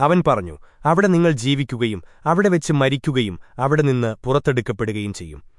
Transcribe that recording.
അവൻ പറഞ്ഞു അവിടെ നിങ്ങൾ ജീവിക്കുകയും അവിടെ വെച്ച് മരിക്കുകയും അവിടെ നിന്ന് പുറത്തെടുക്കപ്പെടുകയും ചെയ്യും.